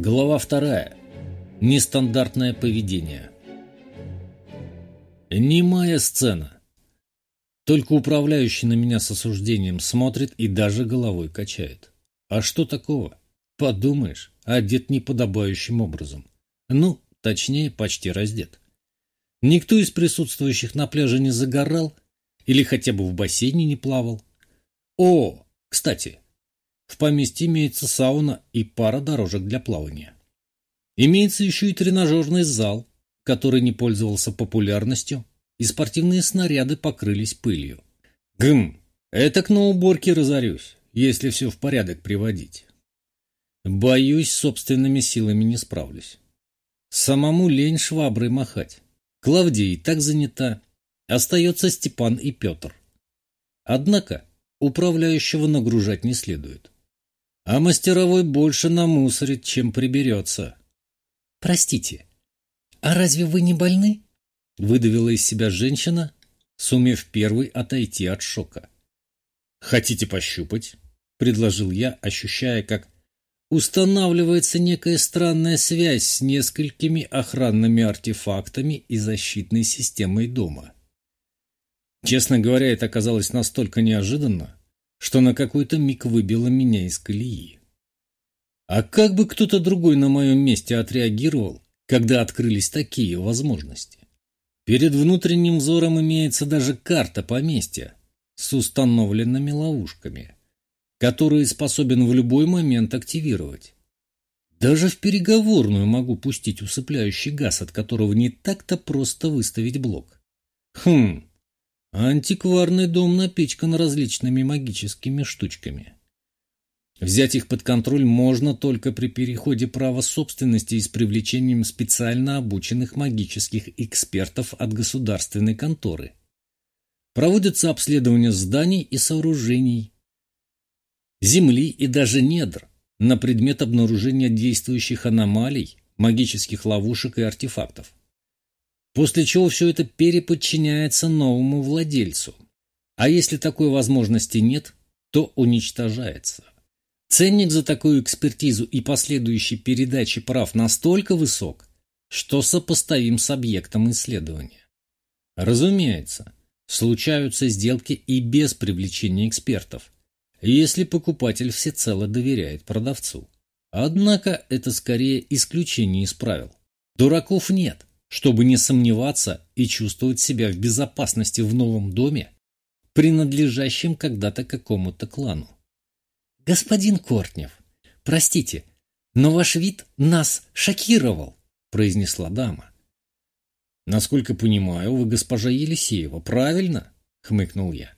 Глава вторая. Нестандартное поведение. Немая сцена. Только управляющий на меня с осуждением смотрит и даже головой качает. А что такого? Подумаешь, одет неподобающим образом. Ну, точнее, почти раздет. Никто из присутствующих на пляже не загорал или хотя бы в бассейне не плавал. О, кстати, в поместье имеется сауна и пара дорожек для плавания. Имеется еще и тренажерный зал, который не пользовался популярностью, и спортивные снаряды покрылись пылью. Гм, к на уборке разорюсь, если все в порядок приводить. Боюсь, собственными силами не справлюсь. Самому лень шваброй махать. Клавдия и так занята. Остается Степан и Петр. Однако управляющего нагружать не следует а мастеровой больше намусорит, чем приберется. «Простите, а разве вы не больны?» — выдавила из себя женщина, сумев первой отойти от шока. «Хотите пощупать?» — предложил я, ощущая, как устанавливается некая странная связь с несколькими охранными артефактами и защитной системой дома. Честно говоря, это оказалось настолько неожиданно, что на какой-то миг выбило меня из колеи. А как бы кто-то другой на моем месте отреагировал, когда открылись такие возможности? Перед внутренним взором имеется даже карта поместья с установленными ловушками, которые способен в любой момент активировать. Даже в переговорную могу пустить усыпляющий газ, от которого не так-то просто выставить блок. Хм, Антикварный дом напичкан различными магическими штучками. Взять их под контроль можно только при переходе права собственности и с привлечением специально обученных магических экспертов от государственной конторы. Проводятся обследования зданий и сооружений, земли и даже недр на предмет обнаружения действующих аномалий, магических ловушек и артефактов после чего все это переподчиняется новому владельцу. А если такой возможности нет, то уничтожается. Ценник за такую экспертизу и последующей передачи прав настолько высок, что сопоставим с объектом исследования. Разумеется, случаются сделки и без привлечения экспертов, если покупатель всецело доверяет продавцу. Однако это скорее исключение из правил. Дураков нет чтобы не сомневаться и чувствовать себя в безопасности в новом доме, принадлежащем когда-то какому-то клану. «Господин Кортнев, простите, но ваш вид нас шокировал», — произнесла дама. «Насколько понимаю, вы госпожа Елисеева, правильно?» — хмыкнул я.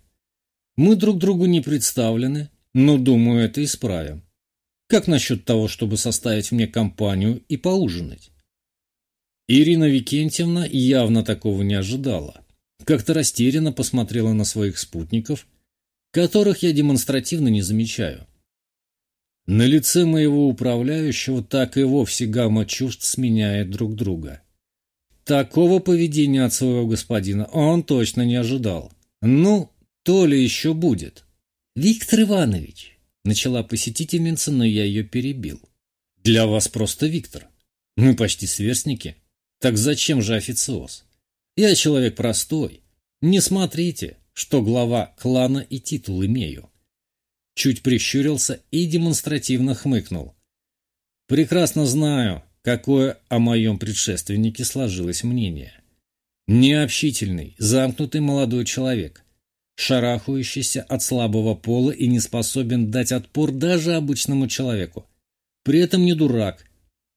«Мы друг другу не представлены, но, думаю, это исправим. Как насчет того, чтобы составить мне компанию и поужинать?» Ирина Викентьевна явно такого не ожидала. Как-то растерянно посмотрела на своих спутников, которых я демонстративно не замечаю. На лице моего управляющего так и вовсе гамма чувств сменяет друг друга. Такого поведения от своего господина он точно не ожидал. Ну, то ли еще будет. «Виктор Иванович», — начала посетительница, но я ее перебил. «Для вас просто Виктор. Мы почти сверстники». Так зачем же официоз? Я человек простой. Не смотрите, что глава клана и титул имею. Чуть прищурился и демонстративно хмыкнул. Прекрасно знаю, какое о моем предшественнике сложилось мнение. Необщительный, замкнутый молодой человек, шарахающийся от слабого пола и не способен дать отпор даже обычному человеку. При этом не дурак,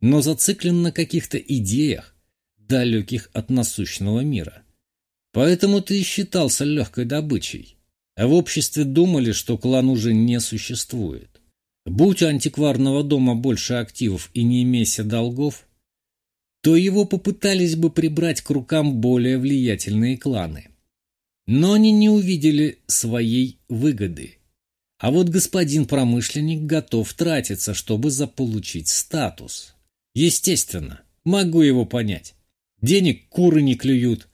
но зациклен на каких-то идеях, далеких от насущного мира. Поэтому ты и считался легкой добычей. А в обществе думали, что клан уже не существует. Будь у антикварного дома больше активов и не имейся долгов, то его попытались бы прибрать к рукам более влиятельные кланы. Но они не увидели своей выгоды. А вот господин промышленник готов тратиться, чтобы заполучить статус. Естественно, могу его понять. Денег куры не клюют,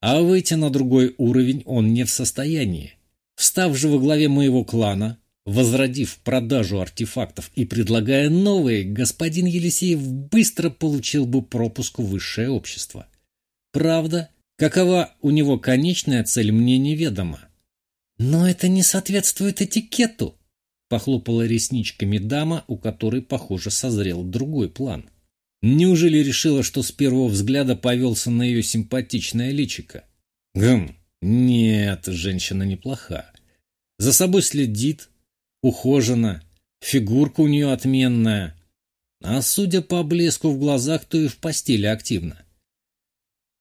а выйти на другой уровень он не в состоянии. Встав же во главе моего клана, Возродив продажу артефактов и предлагая новые, господин Елисеев быстро получил бы пропуск в высшее общество. Правда, какова у него конечная цель, мне неведомо. «Но это не соответствует этикету», — похлопала ресничками дама, у которой, похоже, созрел другой план. Неужели решила, что с первого взгляда повелся на ее симпатичное личико? Гм, нет, женщина неплоха. За собой следит, ухожена, фигурка у нее отменная. А судя по блеску в глазах, то и в постели активно.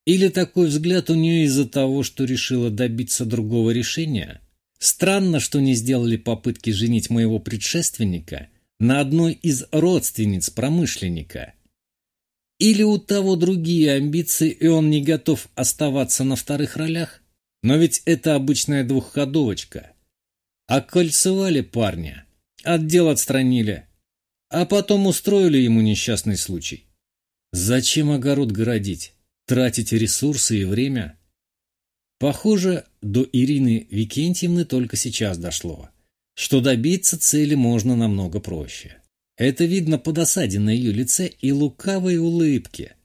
Или такой взгляд у нее из-за того, что решила добиться другого решения? Странно, что не сделали попытки женить моего предшественника на одной из родственниц промышленника. Или у того другие амбиции, и он не готов оставаться на вторых ролях? Но ведь это обычная двухходовочка. Окольцевали парня, отдел отстранили, а потом устроили ему несчастный случай. Зачем огород городить, тратить ресурсы и время? Похоже, до Ирины Викентьевны только сейчас дошло, что добиться цели можно намного проще. Это видно по досаде на ее лице и лукавой улыбке.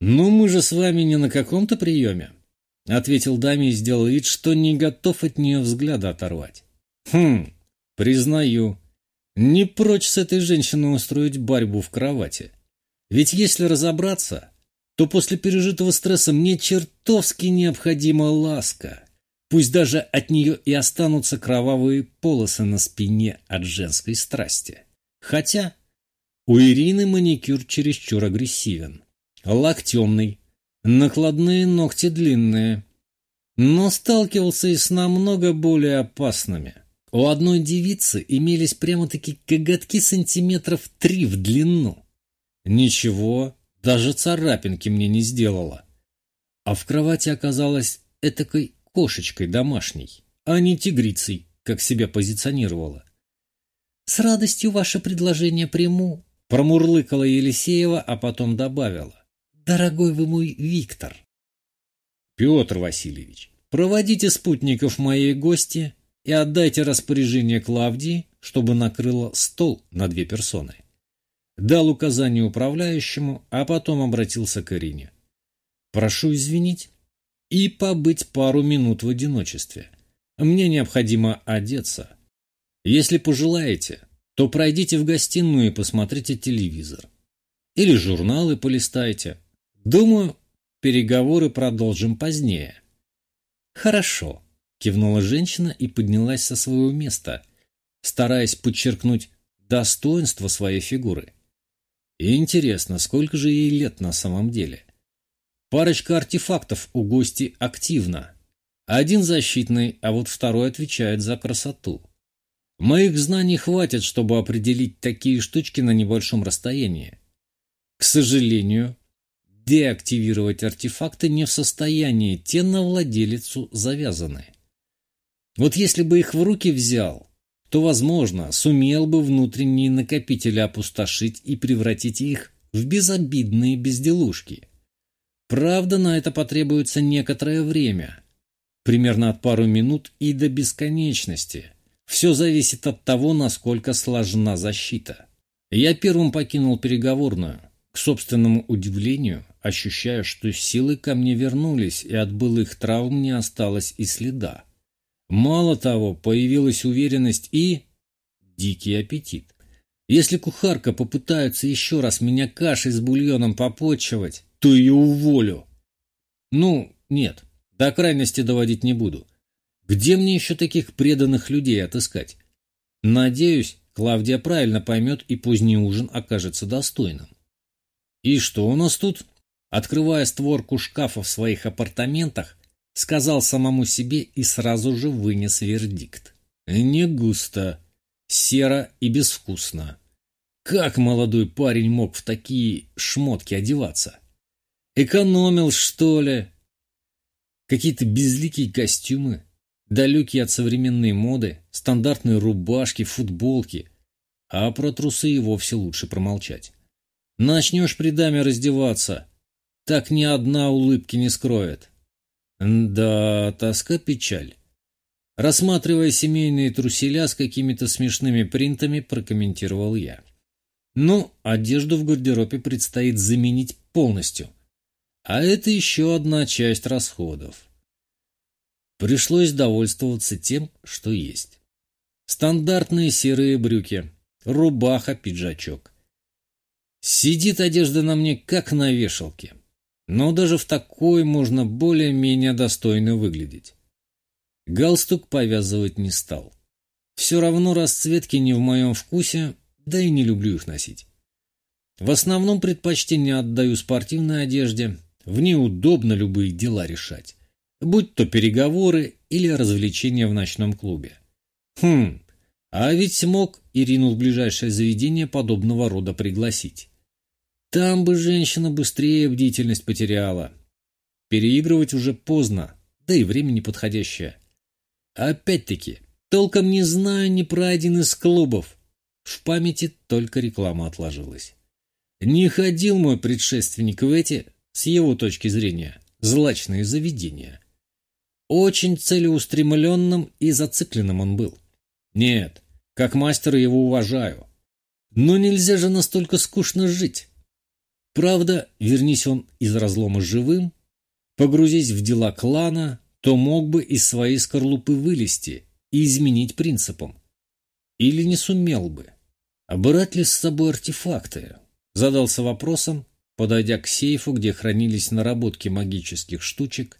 «Ну, мы же с вами не на каком-то приеме», — ответил даме и сделал вид, что не готов от нее взгляда оторвать. Хм, признаю, не прочь с этой женщиной устроить борьбу в кровати. Ведь если разобраться, то после пережитого стресса мне чертовски необходима ласка. Пусть даже от нее и останутся кровавые полосы на спине от женской страсти. Хотя у Ирины маникюр чересчур агрессивен. Лак темный, накладные ногти длинные. Но сталкивался и с намного более опасными. У одной девицы имелись прямо-таки коготки сантиметров три в длину. Ничего, даже царапинки мне не сделала. А в кровати оказалась этакой кошечкой домашней, а не тигрицей, как себя позиционировала. «С радостью ваше предложение приму», — промурлыкала Елисеева, а потом добавила. «Дорогой вы мой Виктор». «Петр Васильевич, проводите спутников моей гости и отдайте распоряжение Клавдии, чтобы накрыла стол на две персоны. Дал указание управляющему, а потом обратился к Ирине. Прошу извинить и побыть пару минут в одиночестве. Мне необходимо одеться. Если пожелаете, то пройдите в гостиную и посмотрите телевизор. Или журналы полистайте. Думаю, переговоры продолжим позднее. Хорошо, Кивнула женщина и поднялась со своего места, стараясь подчеркнуть достоинство своей фигуры. И интересно, сколько же ей лет на самом деле? Парочка артефактов у гости активна. Один защитный, а вот второй отвечает за красоту. Моих знаний хватит, чтобы определить такие штучки на небольшом расстоянии. К сожалению, деактивировать артефакты не в состоянии, те на владелицу завязаны. Вот если бы их в руки взял, то, возможно, сумел бы внутренние накопители опустошить и превратить их в безобидные безделушки. Правда, на это потребуется некоторое время, примерно от пару минут и до бесконечности. Все зависит от того, насколько сложна защита. Я первым покинул переговорную, к собственному удивлению, ощущая, что силы ко мне вернулись, и от былых травм не осталось и следа. Мало того, появилась уверенность и... дикий аппетит. Если кухарка попытается еще раз меня кашей с бульоном попотчевать, то ее уволю. Ну, нет, до крайности доводить не буду. Где мне еще таких преданных людей отыскать? Надеюсь, Клавдия правильно поймет, и поздний ужин окажется достойным. И что у нас тут? Открывая створку шкафа в своих апартаментах, сказал самому себе и сразу же вынес вердикт. Не густо, серо и безвкусно. Как молодой парень мог в такие шмотки одеваться? Экономил, что ли? Какие-то безликие костюмы, далекие от современной моды, стандартные рубашки, футболки. А про трусы и вовсе лучше промолчать. Начнешь при даме раздеваться, так ни одна улыбки не скроет. Да, тоска, печаль. Рассматривая семейные труселя с какими-то смешными принтами, прокомментировал я. Ну, одежду в гардеробе предстоит заменить полностью. А это еще одна часть расходов. Пришлось довольствоваться тем, что есть. Стандартные серые брюки, рубаха, пиджачок. Сидит одежда на мне, как на вешалке. Но даже в такой можно более-менее достойно выглядеть. Галстук повязывать не стал. Все равно расцветки не в моем вкусе, да и не люблю их носить. В основном предпочтение отдаю спортивной одежде, в ней удобно любые дела решать, будь то переговоры или развлечения в ночном клубе. Хм, а ведь мог Ирину в ближайшее заведение подобного рода пригласить. Там бы женщина быстрее бдительность потеряла. Переигрывать уже поздно, да и время неподходящее. Опять-таки, толком не знаю ни про один из клубов. В памяти только реклама отложилась. Не ходил мой предшественник в эти, с его точки зрения, злачные заведения. Очень целеустремленным и зацикленным он был. Нет, как мастера его уважаю. Но нельзя же настолько скучно жить. Правда, вернись он из разлома живым, погрузись в дела клана, то мог бы из своей скорлупы вылезти и изменить принципам. Или не сумел бы. А брать ли с собой артефакты? Задался вопросом, подойдя к сейфу, где хранились наработки магических штучек,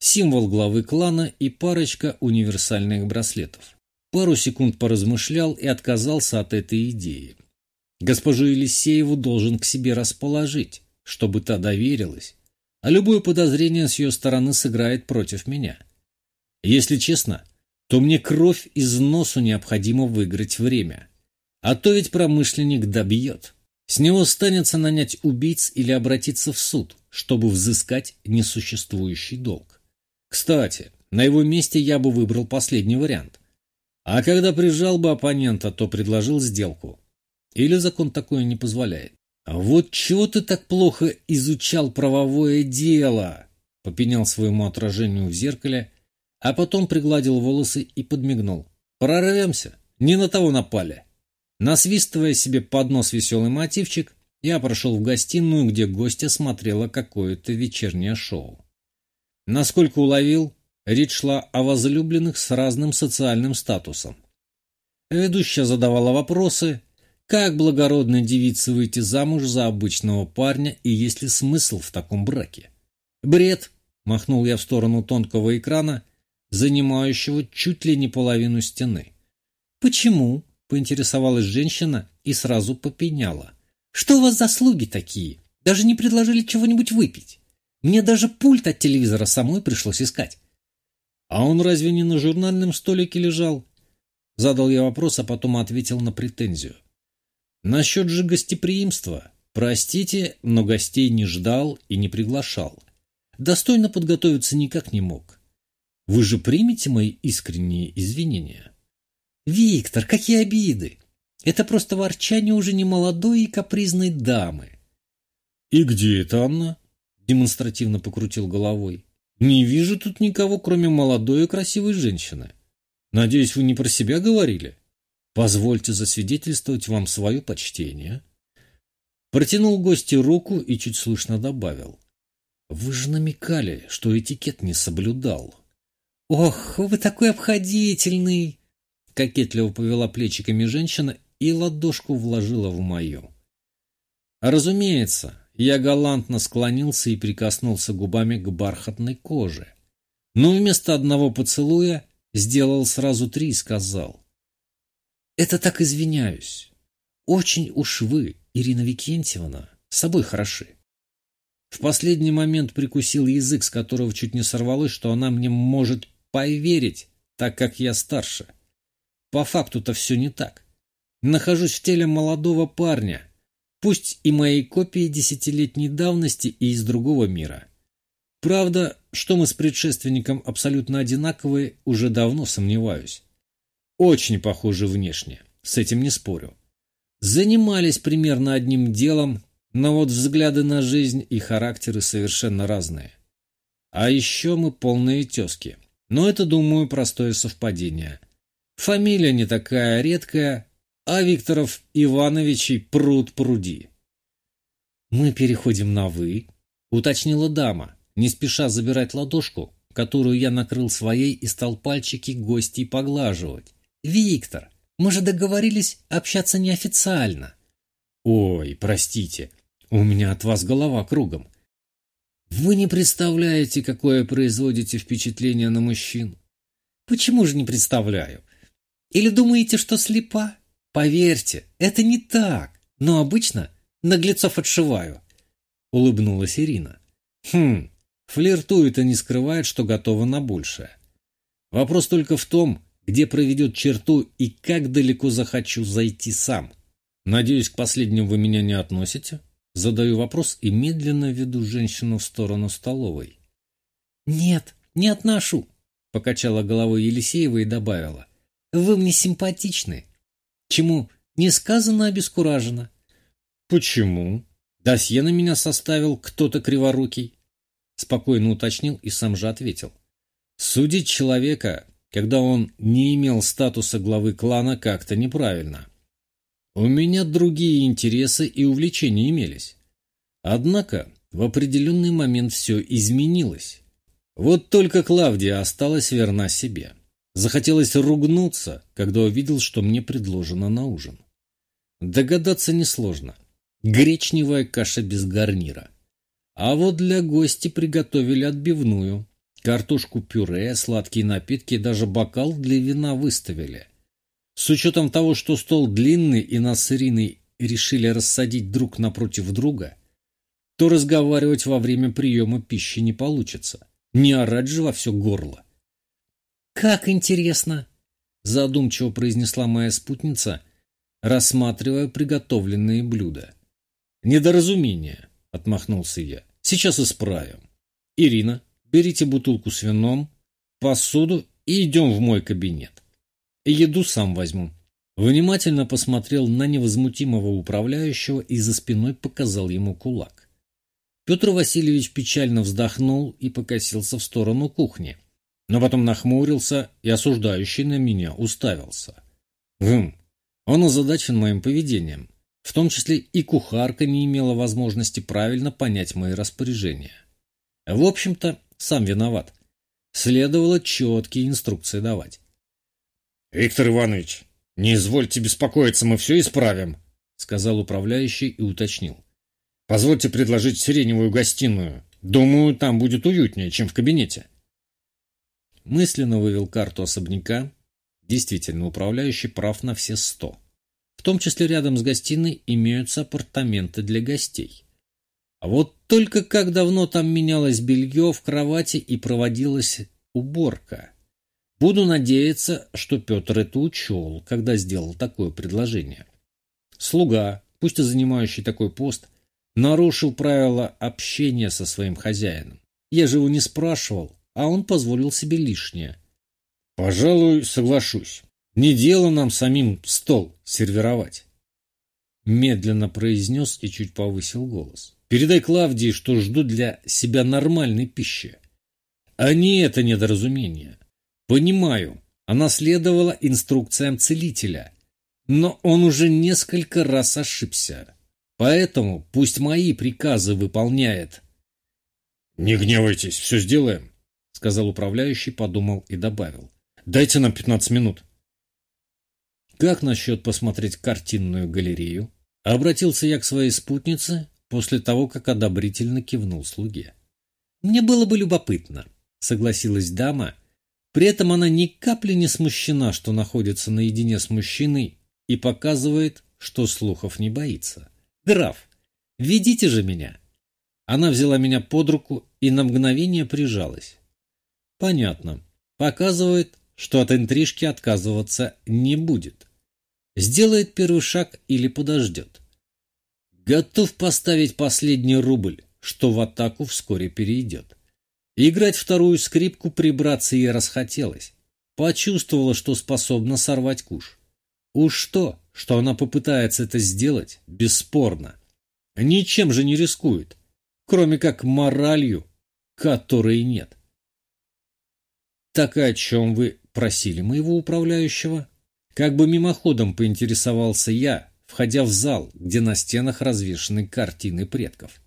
символ главы клана и парочка универсальных браслетов. Пару секунд поразмышлял и отказался от этой идеи. Госпожу Елисееву должен к себе расположить, чтобы та доверилась, а любое подозрение с ее стороны сыграет против меня. Если честно, то мне кровь из носу необходимо выиграть время. А то ведь промышленник добьет. С него станется нанять убийц или обратиться в суд, чтобы взыскать несуществующий долг. Кстати, на его месте я бы выбрал последний вариант. А когда прижал бы оппонента, то предложил сделку. Или закон такое не позволяет. «А вот чего ты так плохо изучал правовое дело?» — попенял своему отражению в зеркале, а потом пригладил волосы и подмигнул. «Прорвемся. Не на того напали». Насвистывая себе под нос веселый мотивчик, я прошел в гостиную, где гостья смотрела какое-то вечернее шоу. Насколько уловил, речь шла о возлюбленных с разным социальным статусом. Ведущая задавала вопросы, как благородной девице выйти замуж за обычного парня и есть ли смысл в таком браке? Бред, махнул я в сторону тонкого экрана, занимающего чуть ли не половину стены. Почему? поинтересовалась женщина и сразу попеняла. Что у вас за слуги такие? Даже не предложили чего-нибудь выпить. Мне даже пульт от телевизора самой пришлось искать. А он разве не на журнальном столике лежал? Задал я вопрос, а потом ответил на претензию. Насчет же гостеприимства. Простите, но гостей не ждал и не приглашал. Достойно подготовиться никак не мог. Вы же примете мои искренние извинения? Виктор, какие обиды! Это просто ворчание уже не молодой и капризной дамы. И где это Анна? Демонстративно покрутил головой. Не вижу тут никого, кроме молодой и красивой женщины. Надеюсь, вы не про себя говорили? Позвольте засвидетельствовать вам свое почтение. Протянул гостю руку и чуть слышно добавил. Вы же намекали, что этикет не соблюдал. Ох, вы такой обходительный! Кокетливо повела плечиками женщина и ладошку вложила в мою. Разумеется, я галантно склонился и прикоснулся губами к бархатной коже. Но вместо одного поцелуя сделал сразу три и сказал. Это так извиняюсь. Очень уж вы, Ирина Викентьевна, с собой хороши. В последний момент прикусил язык, с которого чуть не сорвалось, что она мне может поверить, так как я старше. По факту-то все не так. Нахожусь в теле молодого парня, пусть и моей копии десятилетней давности и из другого мира. Правда, что мы с предшественником абсолютно одинаковые, уже давно сомневаюсь. Очень похожи внешне, с этим не спорю. Занимались примерно одним делом, но вот взгляды на жизнь и характеры совершенно разные. А еще мы полные тезки. Но это, думаю, простое совпадение. Фамилия не такая редкая, а Викторов Ивановичей пруд пруди. «Мы переходим на «вы», — уточнила дама, не спеша забирать ладошку, которую я накрыл своей и стал пальчики гостей поглаживать. «Виктор, мы же договорились общаться неофициально». «Ой, простите, у меня от вас голова кругом. Вы не представляете, какое производите впечатление на мужчин. Почему же не представляю? Или думаете, что слепа? Поверьте, это не так, но обычно наглецов отшиваю. Улыбнулась Ирина. Хм, флиртует и не скрывает, что готова на большее. Вопрос только в том, где проведет черту и как далеко захочу зайти сам. Надеюсь, к последнему вы меня не относите? Задаю вопрос и медленно веду женщину в сторону столовой. «Нет, не отношу», — покачала головой Елисеева и добавила. «Вы мне симпатичны, чему несказанно обескуражена». «Почему?» «Досье на меня составил кто-то криворукий?» Спокойно уточнил и сам же ответил. «Судить человека, когда он не имел статуса главы клана, как-то неправильно. У меня другие интересы и увлечения имелись. Однако в определенный момент все изменилось. Вот только Клавдия осталась верна себе. Захотелось ругнуться, когда увидел, что мне предложено на ужин. Догадаться несложно. Гречневая каша без гарнира. А вот для гостей приготовили отбивную. Картошку-пюре, сладкие напитки и даже бокал для вина выставили. С учетом того, что стол длинный и нас решили рассадить друг напротив друга, то разговаривать во время приема пищи не получится. Не орать же во все горло. «Как интересно!» – задумчиво произнесла моя спутница, рассматривая приготовленные блюда. «Недоразумение», – отмахнулся я. «Сейчас исправим. Ирина, берите бутылку с вином, посуду и идем в мой кабинет. Еду сам возьму. Внимательно посмотрел на невозмутимого управляющего и за спиной показал ему кулак. Петр Васильевич печально вздохнул и покосился в сторону кухни, но потом нахмурился и осуждающий на меня уставился. Гм, он озадачен моим поведением, в том числе и кухарка не имела возможности правильно понять мои распоряжения. В общем-то, сам виноват. Следовало четкие инструкции давать. «Виктор Иванович, не извольте беспокоиться, мы все исправим», — сказал управляющий и уточнил. «Позвольте предложить сиреневую гостиную. Думаю, там будет уютнее, чем в кабинете». Мысленно вывел карту особняка. Действительно, управляющий прав на все сто. В том числе рядом с гостиной имеются апартаменты для гостей. А вот только как давно там менялось белье в кровати и проводилась уборка. Буду надеяться, что Петр это учел, когда сделал такое предложение. Слуга, пусть и занимающий такой пост, нарушил правила общения со своим хозяином. Я же его не спрашивал, а он позволил себе лишнее. Пожалуй, соглашусь. Не дело нам самим стол сервировать. Медленно произнес и чуть повысил голос. Передай Клавдии, что жду для себя нормальной пищи. А не это недоразумение. Понимаю, она следовала инструкциям целителя, но он уже несколько раз ошибся. Поэтому пусть мои приказы выполняет. «Не гневайтесь, все сделаем», — сказал управляющий, подумал и добавил. «Дайте нам пятнадцать минут». «Как насчет посмотреть картинную галерею?» Обратился я к своей спутнице после того, как одобрительно кивнул слуге. «Мне было бы любопытно», — согласилась дама, при этом она ни капли не смущена, что находится наедине с мужчиной и показывает, что слухов не боится. «Граф, ведите же меня!» Она взяла меня под руку и на мгновение прижалась. «Понятно. Показывает, что от интрижки отказываться не будет. Сделает первый шаг или подождет. Готов поставить последний рубль, что в атаку вскоре перейдет. Играть вторую скрипку прибраться ей расхотелось. Почувствовала, что способна сорвать куш. Уж то, что она попытается это сделать, бесспорно. Ничем же не рискует, кроме как моралью, которой нет. Так и о чем вы просили моего управляющего? Как бы мимоходом поинтересовался я, входя в зал, где на стенах развешаны картины предков.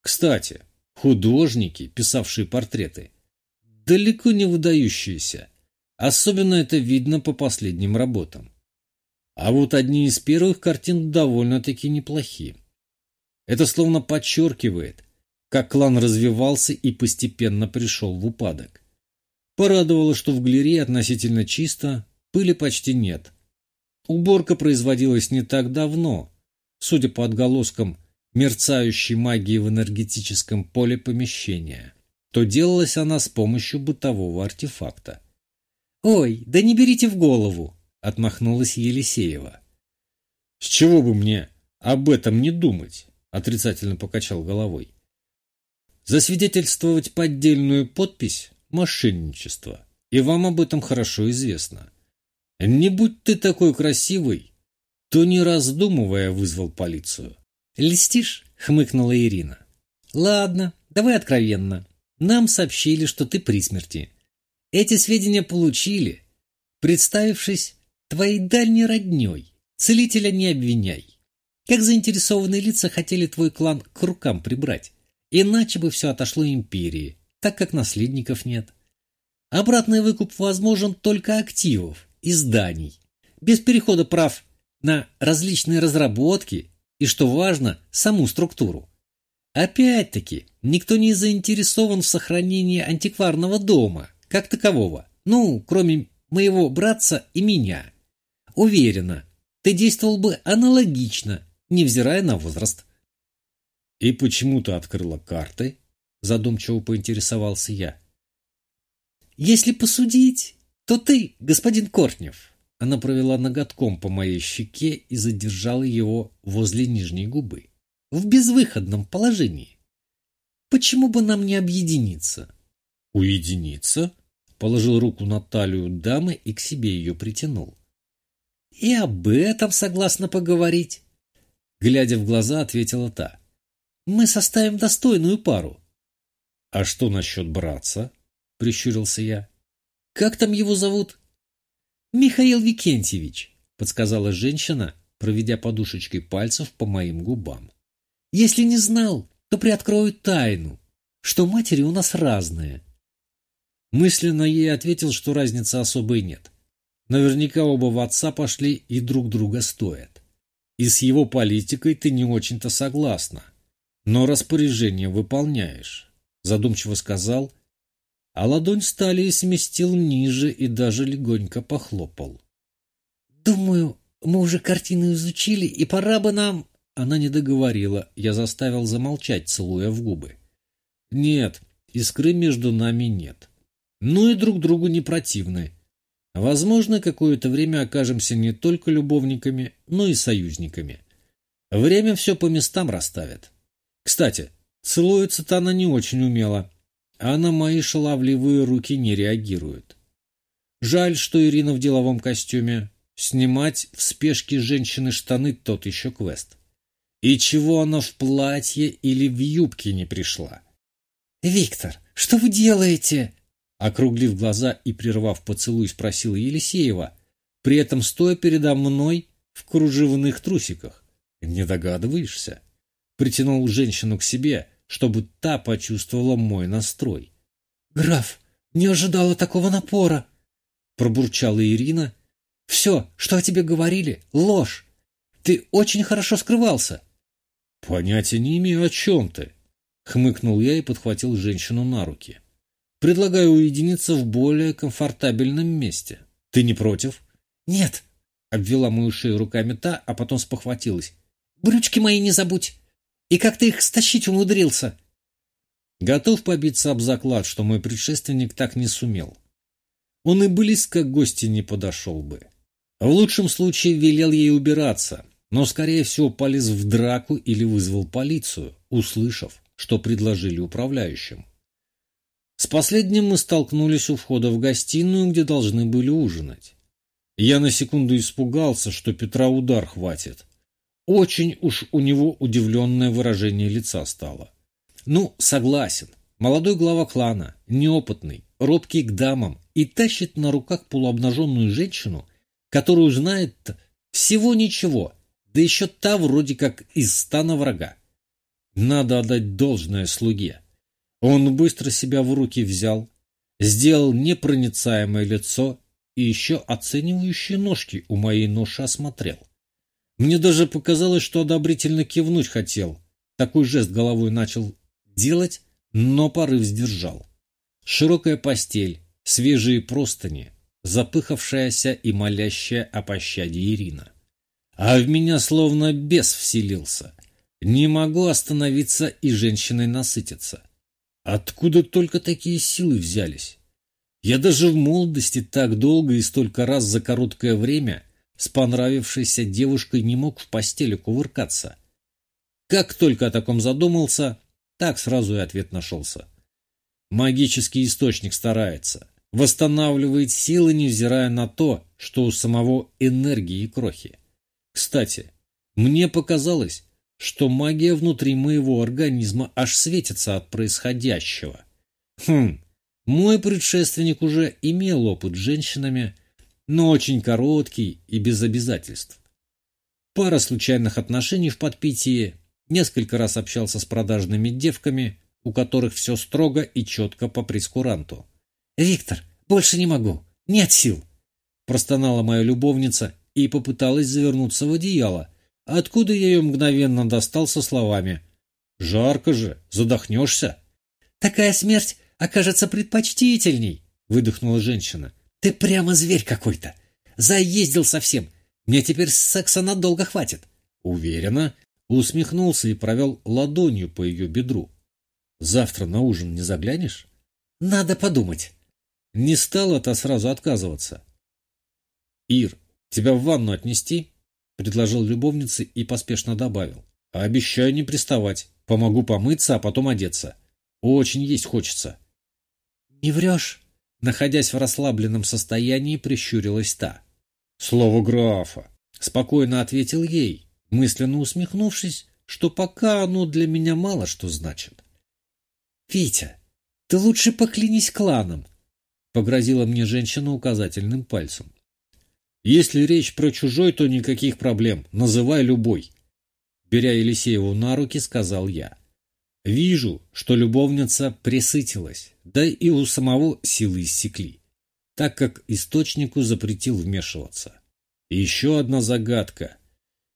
Кстати, художники, писавшие портреты, далеко не выдающиеся. Особенно это видно по последним работам. А вот одни из первых картин довольно-таки неплохие. Это словно подчеркивает, как клан развивался и постепенно пришел в упадок. Порадовало, что в галерее относительно чисто, пыли почти нет. Уборка производилась не так давно, судя по отголоскам мерцающей магии в энергетическом поле помещения, то делалась она с помощью бытового артефакта. «Ой, да не берите в голову!» — отмахнулась Елисеева. «С чего бы мне об этом не думать?» — отрицательно покачал головой. «Засвидетельствовать поддельную подпись — мошенничество, и вам об этом хорошо известно. Не будь ты такой красивый, то не раздумывая вызвал полицию. «Льстишь?» — хмыкнула Ирина. «Ладно, давай откровенно. Нам сообщили, что ты при смерти. Эти сведения получили, представившись твоей дальней родней. Целителя не обвиняй. Как заинтересованные лица хотели твой клан к рукам прибрать. Иначе бы все отошло империи, так как наследников нет. Обратный выкуп возможен только активов и зданий, без перехода прав на различные разработки и, что важно, саму структуру. Опять-таки, никто не заинтересован в сохранении антикварного дома, как такового, ну, кроме моего братца и меня. Уверена, ты действовал бы аналогично, невзирая на возраст. «И почему ты открыла карты?» – задумчиво поинтересовался я. «Если посудить, то ты, господин Кортнев, она провела ноготком по моей щеке и задержала его возле нижней губы. В безвыходном положении. Почему бы нам не объединиться? Уединиться? Положил руку на талию дамы и к себе ее притянул. И об этом согласна поговорить. Глядя в глаза, ответила та. Мы составим достойную пару. А что насчет братца? Прищурился я. Как там его зовут? «Михаил Викентьевич», — подсказала женщина, проведя подушечкой пальцев по моим губам. «Если не знал, то приоткрою тайну, что матери у нас разные». Мысленно ей ответил, что разницы особой нет. Наверняка оба в отца пошли и друг друга стоят. И с его политикой ты не очень-то согласна, но распоряжение выполняешь, задумчиво сказал, а ладонь стали сместил ниже и даже легонько похлопал. «Думаю, мы уже картину изучили, и пора бы нам...» Она не договорила, я заставил замолчать, целуя в губы. «Нет, искры между нами нет. Ну и друг другу не противны. Возможно, какое-то время окажемся не только любовниками, но и союзниками. Время все по местам расставит. Кстати, целуется-то она не очень умела» а на мои шаловливые руки не реагирует. Жаль, что Ирина в деловом костюме. Снимать в спешке женщины штаны тот еще квест. И чего она в платье или в юбке не пришла? «Виктор, что вы делаете?» Округлив глаза и прервав поцелуй, спросила Елисеева, при этом стоя передо мной в кружевных трусиках. «Не догадываешься?» Притянул женщину к себе, чтобы та почувствовала мой настрой. «Граф, не ожидала такого напора!» Пробурчала Ирина. «Все, что о тебе говорили, ложь! Ты очень хорошо скрывался!» «Понятия не имею, о чем ты!» Хмыкнул я и подхватил женщину на руки. «Предлагаю уединиться в более комфортабельном месте. Ты не против?» «Нет!» Обвела мою шею руками та, а потом спохватилась. «Брючки мои не забудь!» И как ты их стащить умудрился? Готов побиться об заклад, что мой предшественник так не сумел. Он и близко к гости не подошел бы. В лучшем случае велел ей убираться, но, скорее всего, полез в драку или вызвал полицию, услышав, что предложили управляющим. С последним мы столкнулись у входа в гостиную, где должны были ужинать. Я на секунду испугался, что Петра удар хватит, очень уж у него удивленное выражение лица стало. Ну, согласен, молодой глава клана, неопытный, робкий к дамам и тащит на руках полуобнаженную женщину, которую знает всего ничего, да еще та вроде как из стана врага. Надо отдать должное слуге. Он быстро себя в руки взял, сделал непроницаемое лицо и еще оценивающие ножки у моей ноши осмотрел. Мне даже показалось, что одобрительно кивнуть хотел. Такой жест головой начал делать, но порыв сдержал. Широкая постель, свежие простыни, запыхавшаяся и молящая о пощаде Ирина. А в меня словно бес вселился. Не могу остановиться и женщиной насытиться. Откуда только такие силы взялись? Я даже в молодости так долго и столько раз за короткое время с понравившейся девушкой не мог в постели кувыркаться. Как только о таком задумался, так сразу и ответ нашелся. Магический источник старается, восстанавливает силы, невзирая на то, что у самого энергии и крохи. Кстати, мне показалось, что магия внутри моего организма аж светится от происходящего. Хм, мой предшественник уже имел опыт с женщинами, но очень короткий и без обязательств. Пара случайных отношений в подпитии, несколько раз общался с продажными девками, у которых все строго и четко по прескуранту. «Виктор, больше не могу, нет сил!» Простонала моя любовница и попыталась завернуться в одеяло, откуда я ее мгновенно достал со словами «Жарко же, задохнешься!» «Такая смерть окажется предпочтительней!» — выдохнула женщина. «Ты прямо зверь какой-то! Заездил совсем! Мне теперь секса надолго хватит!» «Уверена?» — усмехнулся и провел ладонью по ее бедру. «Завтра на ужин не заглянешь?» «Надо подумать!» Не стала-то сразу отказываться. «Ир, тебя в ванну отнести?» — предложил любовнице и поспешно добавил. «Обещаю не приставать. Помогу помыться, а потом одеться. Очень есть хочется». «Не врешь?» Находясь в расслабленном состоянии, прищурилась та. «Слово графа!» — спокойно ответил ей, мысленно усмехнувшись, что пока оно для меня мало что значит. «Витя, ты лучше поклянись кланом!» — погрозила мне женщина указательным пальцем. «Если речь про чужой, то никаких проблем. Называй любой!» Беря Елисееву на руки, сказал я. Вижу, что любовница присытилась, да и у самого силы иссекли, так как источнику запретил вмешиваться. Еще одна загадка.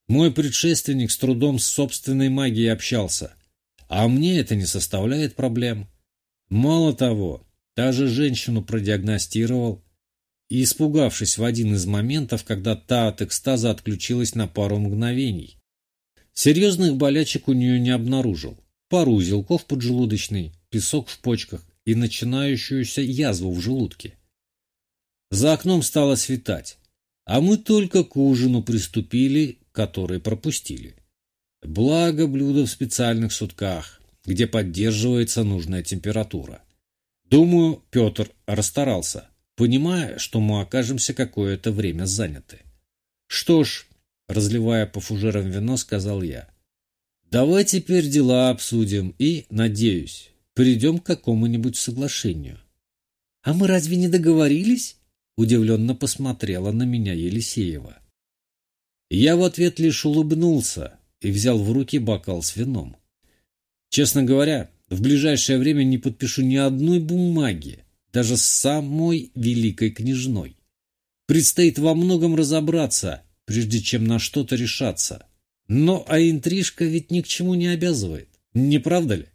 Мой предшественник с трудом с собственной магией общался, а мне это не составляет проблем. Мало того, даже женщину продиагностировал, и, испугавшись в один из моментов, когда та от экстаза отключилась на пару мгновений. Серьезных болячек у нее не обнаружил пару узелков поджелудочной, песок в почках и начинающуюся язву в желудке. За окном стало светать, а мы только к ужину приступили, который пропустили. Благо блюдо в специальных сутках, где поддерживается нужная температура. Думаю, Петр расстарался, понимая, что мы окажемся какое-то время заняты. Что ж, разливая по фужерам вино, сказал я, Давай теперь дела обсудим и, надеюсь, придем к какому-нибудь соглашению. — А мы разве не договорились? — удивленно посмотрела на меня Елисеева. Я в ответ лишь улыбнулся и взял в руки бокал с вином. Честно говоря, в ближайшее время не подпишу ни одной бумаги, даже самой великой княжной. Предстоит во многом разобраться, прежде чем на что-то решаться. Но а интрижка ведь ни к чему не обязывает, не правда ли?